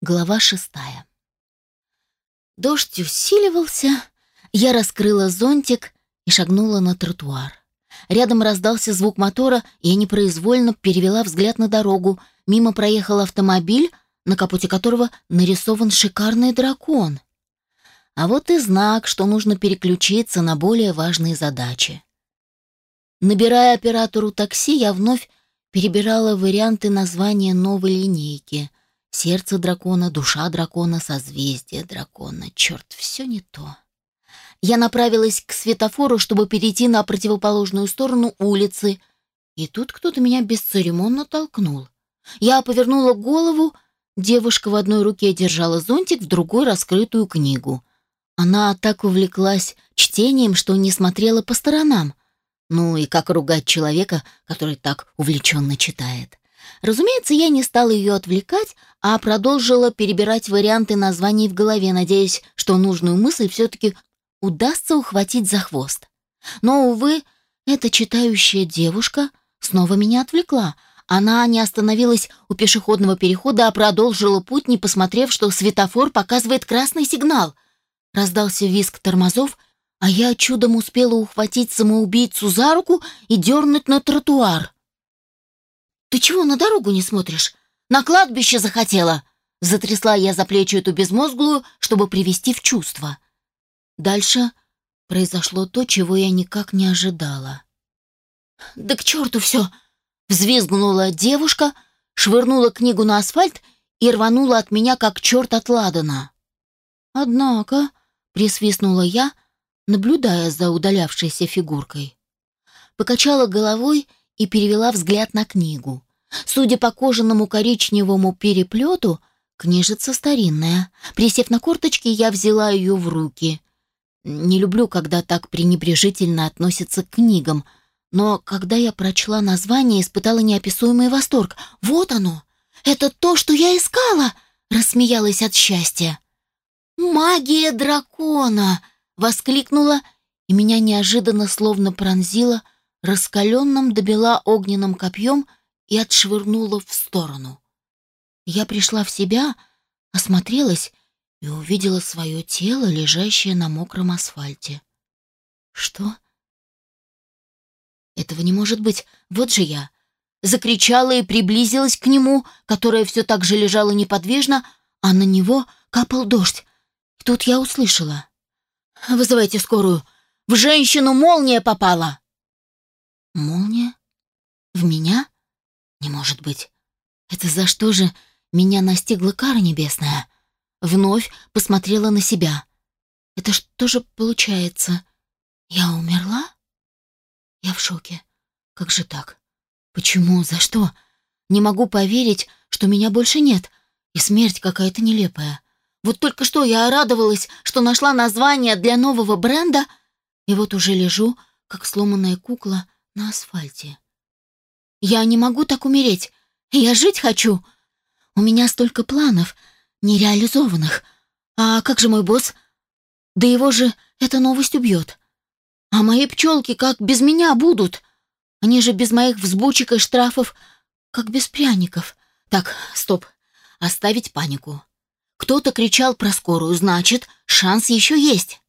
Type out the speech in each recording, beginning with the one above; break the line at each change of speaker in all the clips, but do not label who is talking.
Глава шестая. Дождь усиливался, я раскрыла зонтик и шагнула на тротуар. Рядом раздался звук мотора, и я непроизвольно перевела взгляд на дорогу. Мимо проехал автомобиль, на капоте которого нарисован шикарный дракон. А вот и знак, что нужно переключиться на более важные задачи. Набирая оператору такси, я вновь перебирала варианты названия новой линейки — Сердце дракона, душа дракона, созвездие дракона. Черт, все не то. Я направилась к светофору, чтобы перейти на противоположную сторону улицы, и тут кто-то меня бесцеремонно толкнул. Я повернула голову, девушка в одной руке держала зонтик, в другой — раскрытую книгу. Она так увлеклась чтением, что не смотрела по сторонам. Ну и как ругать человека, который так увлеченно читает? Разумеется, я не стала ее отвлекать, а продолжила перебирать варианты названий в голове, надеясь, что нужную мысль все-таки удастся ухватить за хвост. Но, увы, эта читающая девушка снова меня отвлекла. Она не остановилась у пешеходного перехода, а продолжила путь, не посмотрев, что светофор показывает красный сигнал. Раздался визг тормозов, а я чудом успела ухватить самоубийцу за руку и дернуть на тротуар. «Ты чего на дорогу не смотришь? На кладбище захотела!» Затрясла я за плечи эту безмозглую, чтобы привести в чувство. Дальше произошло то, чего я никак не ожидала. «Да к черту все!» Взвизгнула девушка, швырнула книгу на асфальт и рванула от меня, как черт от ладана. «Однако», — присвистнула я, наблюдая за удалявшейся фигуркой. Покачала головой и перевела взгляд на книгу. Судя по кожаному коричневому переплету, книжица старинная. Присев на корточки, я взяла ее в руки. Не люблю, когда так пренебрежительно относятся к книгам, но когда я прочла название, испытала неописуемый восторг. «Вот оно! Это то, что я искала!» — рассмеялась от счастья. «Магия дракона!» — воскликнула, и меня неожиданно словно пронзила — раскаленным добила огненным копьем и отшвырнула в сторону. Я пришла в себя, осмотрелась и увидела свое тело, лежащее на мокром асфальте. Что? Этого не может быть. Вот же я. Закричала и приблизилась к нему, которое все так же лежало неподвижно, а на него капал дождь. Тут я услышала. «Вызывайте скорую. В женщину молния попала!» Молния? В меня? Не может быть. Это за что же меня настигла кара небесная? Вновь посмотрела на себя. Это что же получается? Я умерла? Я в шоке. Как же так? Почему? За что? Не могу поверить, что меня больше нет, и смерть какая-то нелепая. Вот только что я радовалась, что нашла название для нового бренда, и вот уже лежу, как сломанная кукла, на асфальте. Я не могу так умереть. Я жить хочу. У меня столько планов, нереализованных. А как же мой босс? Да его же эта новость убьет. А мои пчелки как без меня будут? Они же без моих взбучек и штрафов, как без пряников. Так, стоп. Оставить панику. Кто-то кричал про скорую, значит, шанс еще есть.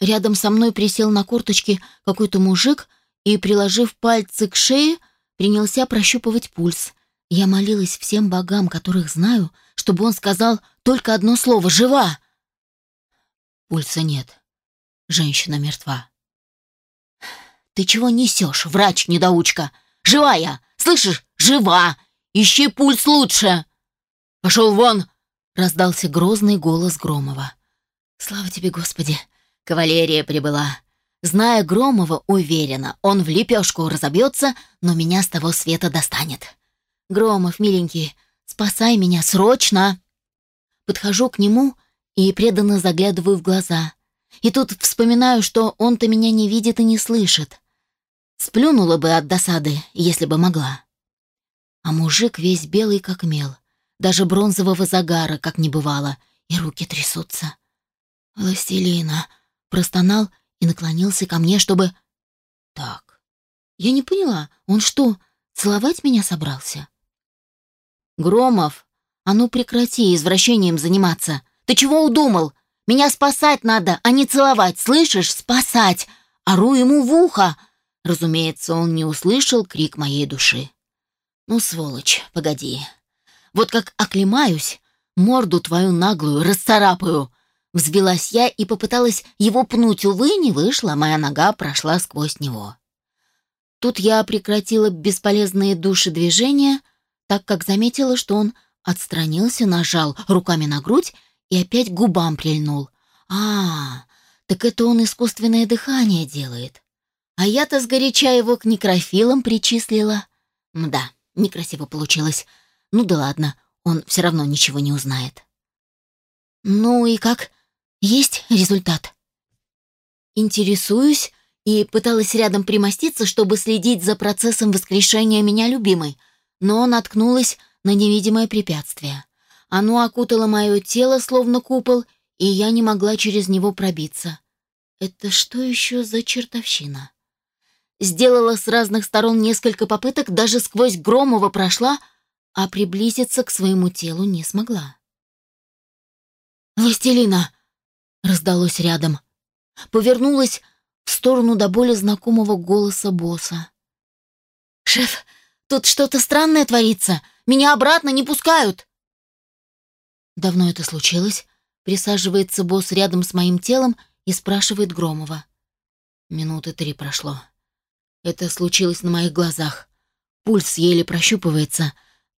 Рядом со мной присел на корточки какой-то мужик и, приложив пальцы к шее, принялся прощупывать пульс. Я молилась всем богам, которых знаю, чтобы он сказал только одно слово «Жива!». Пульса нет. Женщина мертва. «Ты чего несешь, врач-недоучка? Жива я! Слышишь? Жива! Ищи пульс лучше!» «Пошел вон!» — раздался грозный голос Громова. «Слава тебе, Господи! Кавалерия прибыла!» Зная Громова, уверена, он в лепешку разобьется, но меня с того света достанет. Громов, миленький, спасай меня срочно!» Подхожу к нему и преданно заглядываю в глаза. И тут вспоминаю, что он-то меня не видит и не слышит. Сплюнула бы от досады, если бы могла. А мужик весь белый, как мел. Даже бронзового загара, как не бывало, и руки трясутся. «Властелина!» — простонал и наклонился ко мне, чтобы... Так, я не поняла, он что, целовать меня собрался? Громов, А ну прекрати извращением заниматься. Ты чего удумал? Меня спасать надо, а не целовать, слышишь? Спасать! Ору ему в ухо!» Разумеется, он не услышал крик моей души. «Ну, сволочь, погоди. Вот как оклемаюсь, морду твою наглую расцарапаю!» Взвелась я и попыталась его пнуть, увы, не вышло, моя нога прошла сквозь него. Тут я прекратила бесполезные души движения, так как заметила, что он отстранился, нажал руками на грудь и опять губам прильнул. А, так это он искусственное дыхание делает. А я-то сгоряча его к некрофилам причислила. Мда, некрасиво получилось. Ну да ладно, он все равно ничего не узнает. Ну и как? Есть результат. Интересуюсь и пыталась рядом примоститься, чтобы следить за процессом воскрешения меня любимой, но наткнулась на невидимое препятствие. Оно окутало мое тело, словно купол, и я не могла через него пробиться. Это что еще за чертовщина? Сделала с разных сторон несколько попыток, даже сквозь Громова прошла, а приблизиться к своему телу не смогла. «Властелина!» — раздалось рядом. Повернулась в сторону до боли знакомого голоса босса. «Шеф, тут что-то странное творится. Меня обратно не пускают!» Давно это случилось? Присаживается босс рядом с моим телом и спрашивает Громова. Минуты три прошло. Это случилось на моих глазах. Пульс еле прощупывается.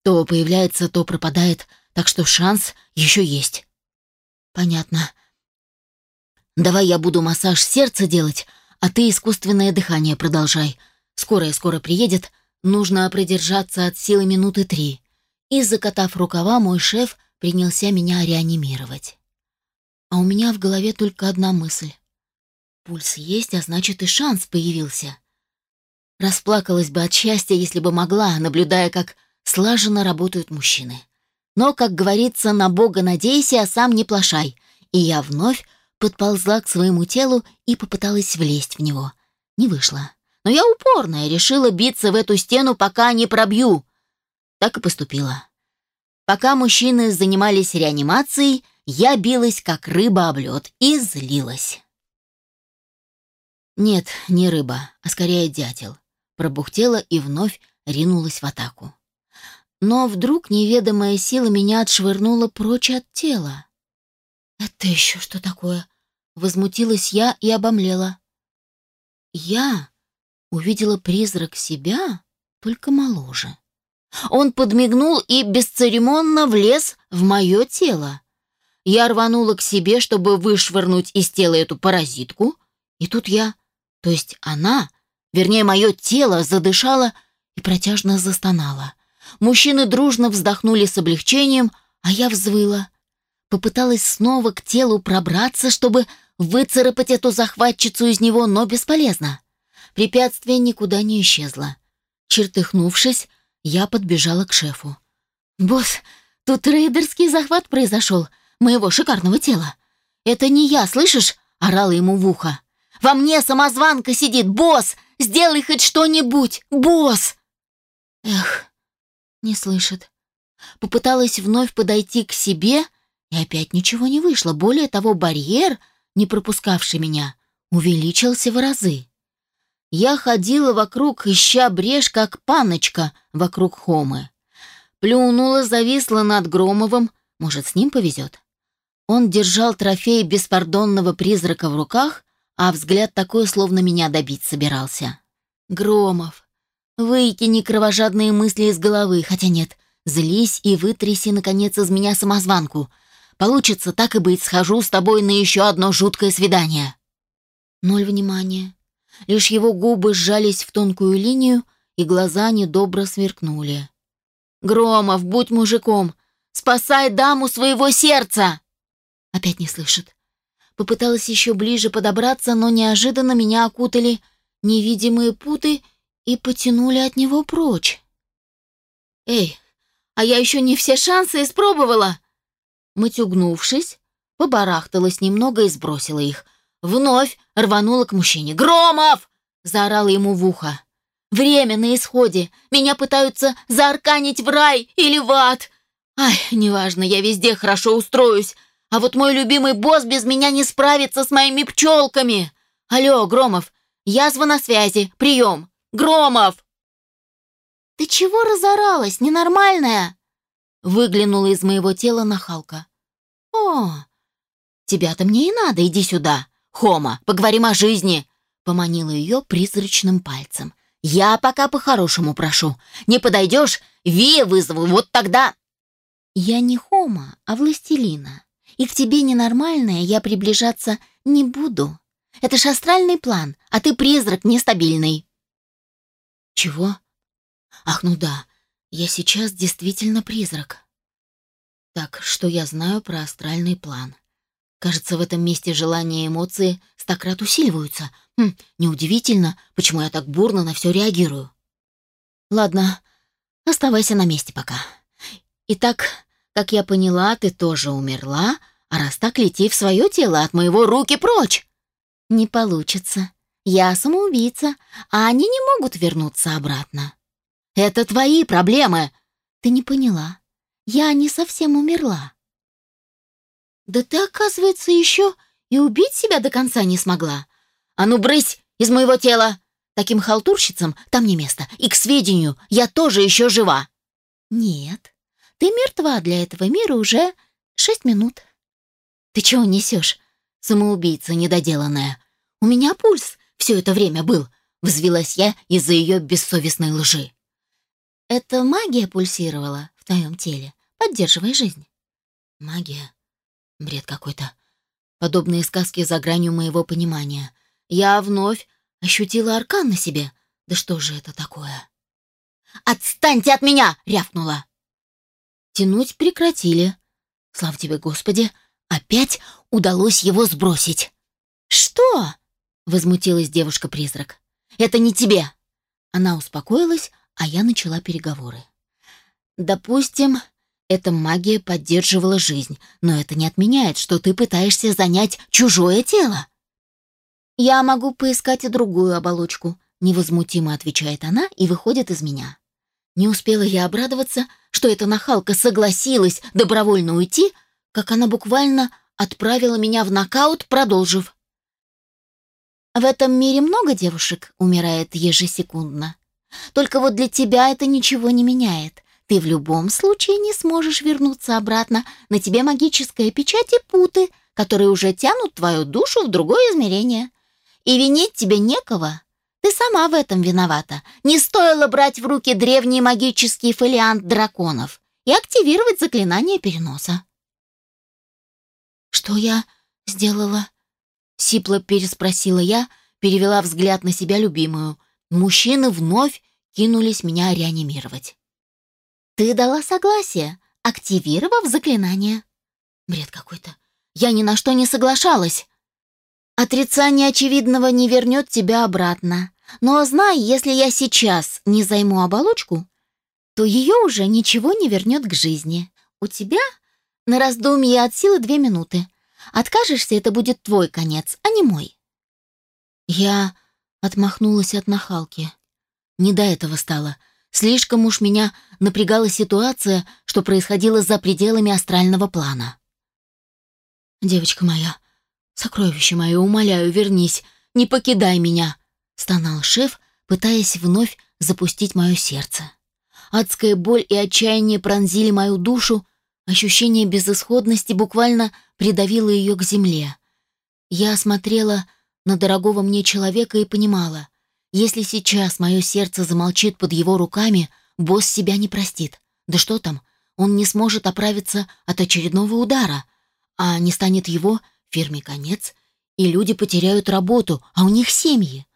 То появляется, то пропадает, так что шанс еще есть. Понятно. Давай я буду массаж сердца делать, а ты искусственное дыхание продолжай. Скорая-скоро приедет, нужно продержаться от силы минуты три. И, закатав рукава, мой шеф принялся меня реанимировать. А у меня в голове только одна мысль. Пульс есть, а значит и шанс появился. Расплакалась бы от счастья, если бы могла, наблюдая, как слаженно работают мужчины. Но, как говорится, на Бога надейся, а сам не плашай. И я вновь подползла к своему телу и попыталась влезть в него. Не вышло. Но я упорная, решила биться в эту стену, пока не пробью. Так и поступила. Пока мужчины занимались реанимацией, я билась, как рыба об лед, и злилась. Нет, не рыба, а скорее дятел. Пробухтела и вновь ринулась в атаку. Но вдруг неведомая сила меня отшвырнула прочь от тела. «Это еще что такое?» Возмутилась я и обомлела. Я увидела призрак себя, только моложе. Он подмигнул и бесцеремонно влез в мое тело. Я рванула к себе, чтобы вышвырнуть из тела эту паразитку, и тут я, то есть она, вернее, мое тело задышало и протяжно застонало. Мужчины дружно вздохнули с облегчением, а я взвыла. Попыталась снова к телу пробраться, чтобы выцарапать эту захватчицу из него, но бесполезно. Препятствие никуда не исчезло. Чертыхнувшись, я подбежала к шефу. «Босс, тут рейдерский захват произошел моего шикарного тела. Это не я, слышишь?» — орала ему в ухо. «Во мне самозванка сидит! Босс! Сделай хоть что-нибудь! Босс!» Эх, не слышит. Попыталась вновь подойти к себе, и опять ничего не вышло. Более того, барьер, не пропускавший меня, увеличился в разы. Я ходила вокруг, ища брешь, как паночка вокруг Хомы. Плюнула, зависла над Громовым, может, с ним повезет. Он держал трофей беспардонного призрака в руках, а взгляд такой, словно меня добить собирался. Громов, выкини кровожадные мысли из головы, хотя нет, злись и вытряси, наконец, из меня самозванку — Получится, так и быть, схожу с тобой на еще одно жуткое свидание». Ноль внимания. Лишь его губы сжались в тонкую линию, и глаза недобро сверкнули. «Громов, будь мужиком! Спасай даму своего сердца!» Опять не слышит. Попыталась еще ближе подобраться, но неожиданно меня окутали невидимые путы и потянули от него прочь. «Эй, а я еще не все шансы испробовала!» Матюгнувшись, побарахталась немного и сбросила их. Вновь рванула к мужчине. «Громов!» — заорала ему в ухо. «Время на исходе. Меня пытаются заарканить в рай или в ад. Ай, неважно, я везде хорошо устроюсь. А вот мой любимый босс без меня не справится с моими пчелками. Алло, Громов, язва на связи, прием. Громов!» «Ты чего разоралась, ненормальная?» Выглянула из моего тела нахалка. «О, тебя-то мне и надо, иди сюда. Хома, поговорим о жизни!» Поманила ее призрачным пальцем. «Я пока по-хорошему прошу. Не подойдешь, Вия вызову, вот тогда...» «Я не Хома, а Властелина. И к тебе ненормальная я приближаться не буду. Это ж астральный план, а ты призрак нестабильный». «Чего?» «Ах, ну да, я сейчас действительно призрак». Так, что я знаю про астральный план? Кажется, в этом месте желания и эмоции стократ усиливаются. Хм, неудивительно, почему я так бурно на все реагирую. Ладно, оставайся на месте пока. Итак, как я поняла, ты тоже умерла, а раз так, лети в свое тело от моего руки прочь. Не получится. Я самоубийца, а они не могут вернуться обратно. Это твои проблемы. Ты не поняла. Я не совсем умерла. Да ты, оказывается, еще и убить себя до конца не смогла. А ну, брысь из моего тела! Таким халтурщицам там не место. И, к сведению, я тоже еще жива. Нет, ты мертва для этого мира уже шесть минут. Ты чего несешь, самоубийца недоделанная? У меня пульс все это время был, взвилась я из-за ее бессовестной лжи. Это магия пульсировала в твоем теле, поддерживая жизнь. Магия? Бред какой-то. Подобные сказки за гранью моего понимания. Я вновь ощутила аркан на себе. Да что же это такое? «Отстаньте от меня!» — рявкнула. Тянуть прекратили. Слава тебе, Господи, опять удалось его сбросить. «Что?» — возмутилась девушка-призрак. «Это не тебе!» Она успокоилась, а я начала переговоры. «Допустим, эта магия поддерживала жизнь, но это не отменяет, что ты пытаешься занять чужое тело. Я могу поискать другую оболочку, невозмутимо отвечает она и выходит из меня. Не успела я обрадоваться, что эта нахалка согласилась добровольно уйти, как она буквально отправила меня в нокаут, продолжив. В этом мире много девушек умирает ежесекундно. Только вот для тебя это ничего не меняет. Ты в любом случае не сможешь вернуться обратно. На тебе магическая печать и путы, которые уже тянут твою душу в другое измерение. И винить тебе некого. Ты сама в этом виновата. Не стоило брать в руки древний магический фолиант драконов и активировать заклинание переноса. «Что я сделала?» — сипло переспросила я, перевела взгляд на себя любимую. Мужчины вновь кинулись меня реанимировать. Ты дала согласие, активировав заклинание. Бред какой-то. Я ни на что не соглашалась. Отрицание очевидного не вернет тебя обратно. Но знай, если я сейчас не займу оболочку, то ее уже ничего не вернет к жизни. У тебя на раздумье от силы две минуты. Откажешься, это будет твой конец, а не мой. Я отмахнулась от нахалки. Не до этого стало. Слишком уж меня напрягала ситуация, что происходило за пределами астрального плана. «Девочка моя, сокровище мое, умоляю, вернись, не покидай меня!» — стонал шеф, пытаясь вновь запустить мое сердце. Адская боль и отчаяние пронзили мою душу, ощущение безысходности буквально придавило ее к земле. Я смотрела на дорогого мне человека и понимала, если сейчас мое сердце замолчит под его руками, босс себя не простит. Да что там, он не сможет оправиться от очередного удара, а не станет его, фирме конец, и люди потеряют работу, а у них семьи.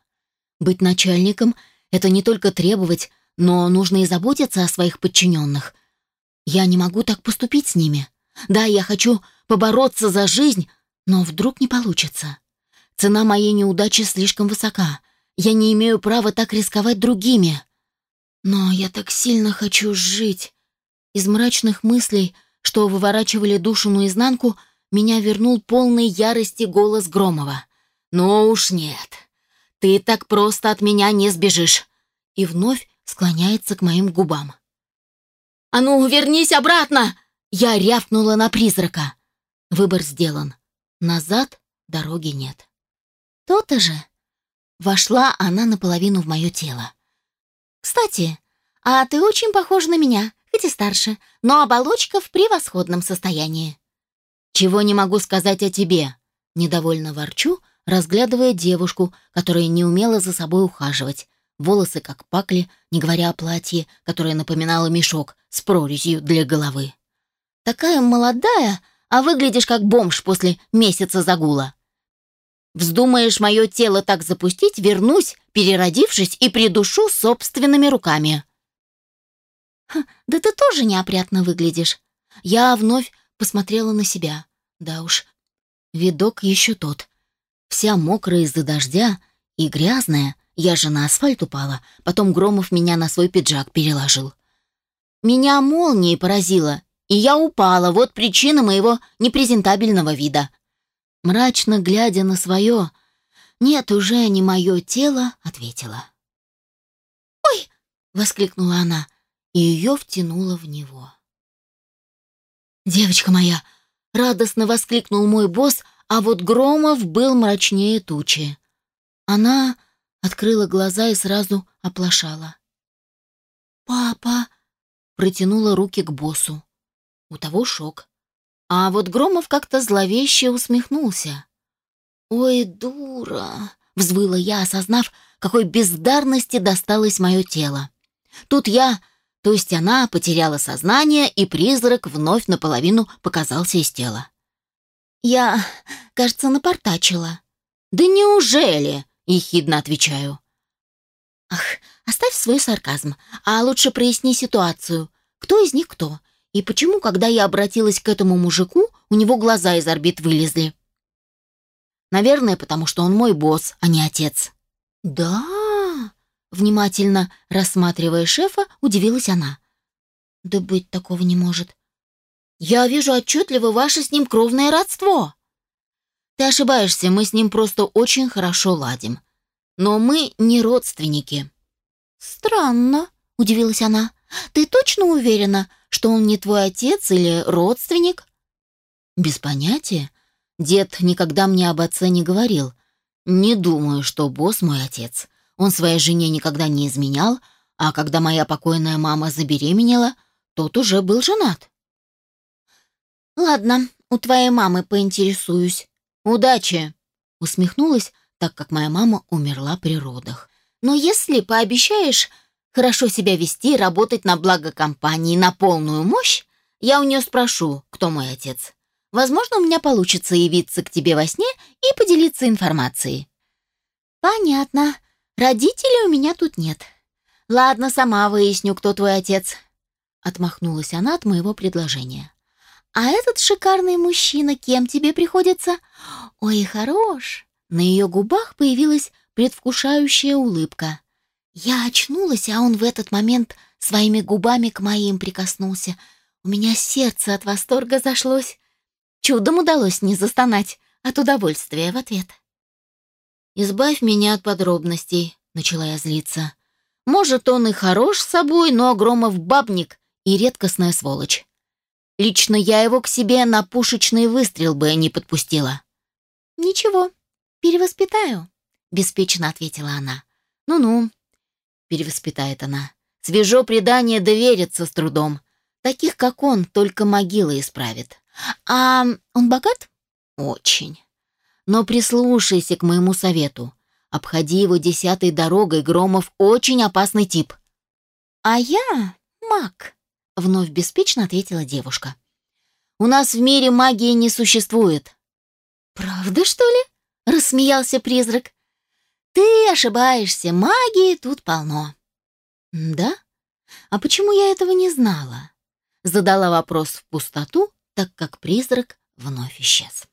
Быть начальником — это не только требовать, но нужно и заботиться о своих подчиненных. Я не могу так поступить с ними. Да, я хочу побороться за жизнь, но вдруг не получится. Цена моей неудачи слишком высока — я не имею права так рисковать другими. Но я так сильно хочу жить. Из мрачных мыслей, что выворачивали душу наизнанку, меня вернул полный ярости голос Громова. «Ну уж нет, ты так просто от меня не сбежишь!» И вновь склоняется к моим губам. «А ну, вернись обратно!» Я рявкнула на призрака. Выбор сделан. Назад дороги нет. То-то же. Вошла она наполовину в мое тело. Кстати, а ты очень похожа на меня, хоть и старше, но оболочка в превосходном состоянии. Чего не могу сказать о тебе? Недовольно ворчу, разглядывая девушку, которая не умела за собой ухаживать. Волосы как пакли, не говоря о платье, которое напоминало мешок с прорезью для головы. Такая молодая, а выглядишь как бомж после месяца загула. Вздумаешь мое тело так запустить, вернусь, переродившись, и придушу собственными руками. Да ты тоже неопрятно выглядишь. Я вновь посмотрела на себя. Да уж, видок еще тот. Вся мокрая из-за дождя и грязная. Я же на асфальт упала, потом Громов меня на свой пиджак переложил. Меня молнией поразило, и я упала, вот причина моего непрезентабельного вида. Мрачно глядя на свое «Нет, уже не мое тело», ответила. «Ой!» — воскликнула она, и ее втянуло в него. «Девочка моя!» — радостно воскликнул мой босс, а вот Громов был мрачнее тучи. Она открыла глаза и сразу оплошала. «Папа!» — протянула руки к боссу. У того шок. А вот Громов как-то зловеще усмехнулся. «Ой, дура!» — взвыла я, осознав, какой бездарности досталось мое тело. Тут я, то есть она, потеряла сознание, и призрак вновь наполовину показался из тела. «Я, кажется, напортачила». «Да неужели?» — ехидно отвечаю. «Ах, оставь свой сарказм, а лучше проясни ситуацию. Кто из них кто? И почему, когда я обратилась к этому мужику, у него глаза из орбит вылезли? Наверное, потому что он мой босс, а не отец. Да, внимательно рассматривая шефа, удивилась она. Да быть такого не может. Я вижу отчетливо ваше с ним кровное родство. Ты ошибаешься, мы с ним просто очень хорошо ладим. Но мы не родственники. Странно, удивилась она. Ты точно уверена, что он не твой отец или родственник? Без понятия. Дед никогда мне об отце не говорил. Не думаю, что босс мой отец. Он своей жене никогда не изменял, а когда моя покойная мама забеременела, тот уже был женат. Ладно, у твоей мамы поинтересуюсь. Удачи, усмехнулась, так как моя мама умерла при родах. Но если пообещаешь, хорошо себя вести, работать на благо компании на полную мощь, я у нее спрошу, кто мой отец. Возможно, у меня получится явиться к тебе во сне и поделиться информацией. Понятно. Родителей у меня тут нет. Ладно, сама выясню, кто твой отец. Отмахнулась она от моего предложения. А этот шикарный мужчина кем тебе приходится? Ой, хорош. На ее губах появилась предвкушающая улыбка. Я очнулась, а он в этот момент своими губами к моим прикоснулся. У меня сердце от восторга зашлось. Чудом удалось не застонать от удовольствия в ответ. «Избавь меня от подробностей», — начала я злиться. «Может, он и хорош собой, но Громов бабник и редкостная сволочь. Лично я его к себе на пушечный выстрел бы не подпустила». «Ничего, перевоспитаю», — беспечно ответила она. «Ну-ну, перевоспитает она. Свежо предание довериться с трудом. Таких, как он, только могила исправит. А он богат? Очень. Но прислушайся к моему совету. Обходи его десятой дорогой, Громов очень опасный тип. А я маг, вновь беспечно ответила девушка. У нас в мире магии не существует. Правда, что ли? рассмеялся призрак. Ты ошибаешься, магии тут полно. Да? А почему я этого не знала? Задала вопрос в пустоту, так как призрак вновь исчез.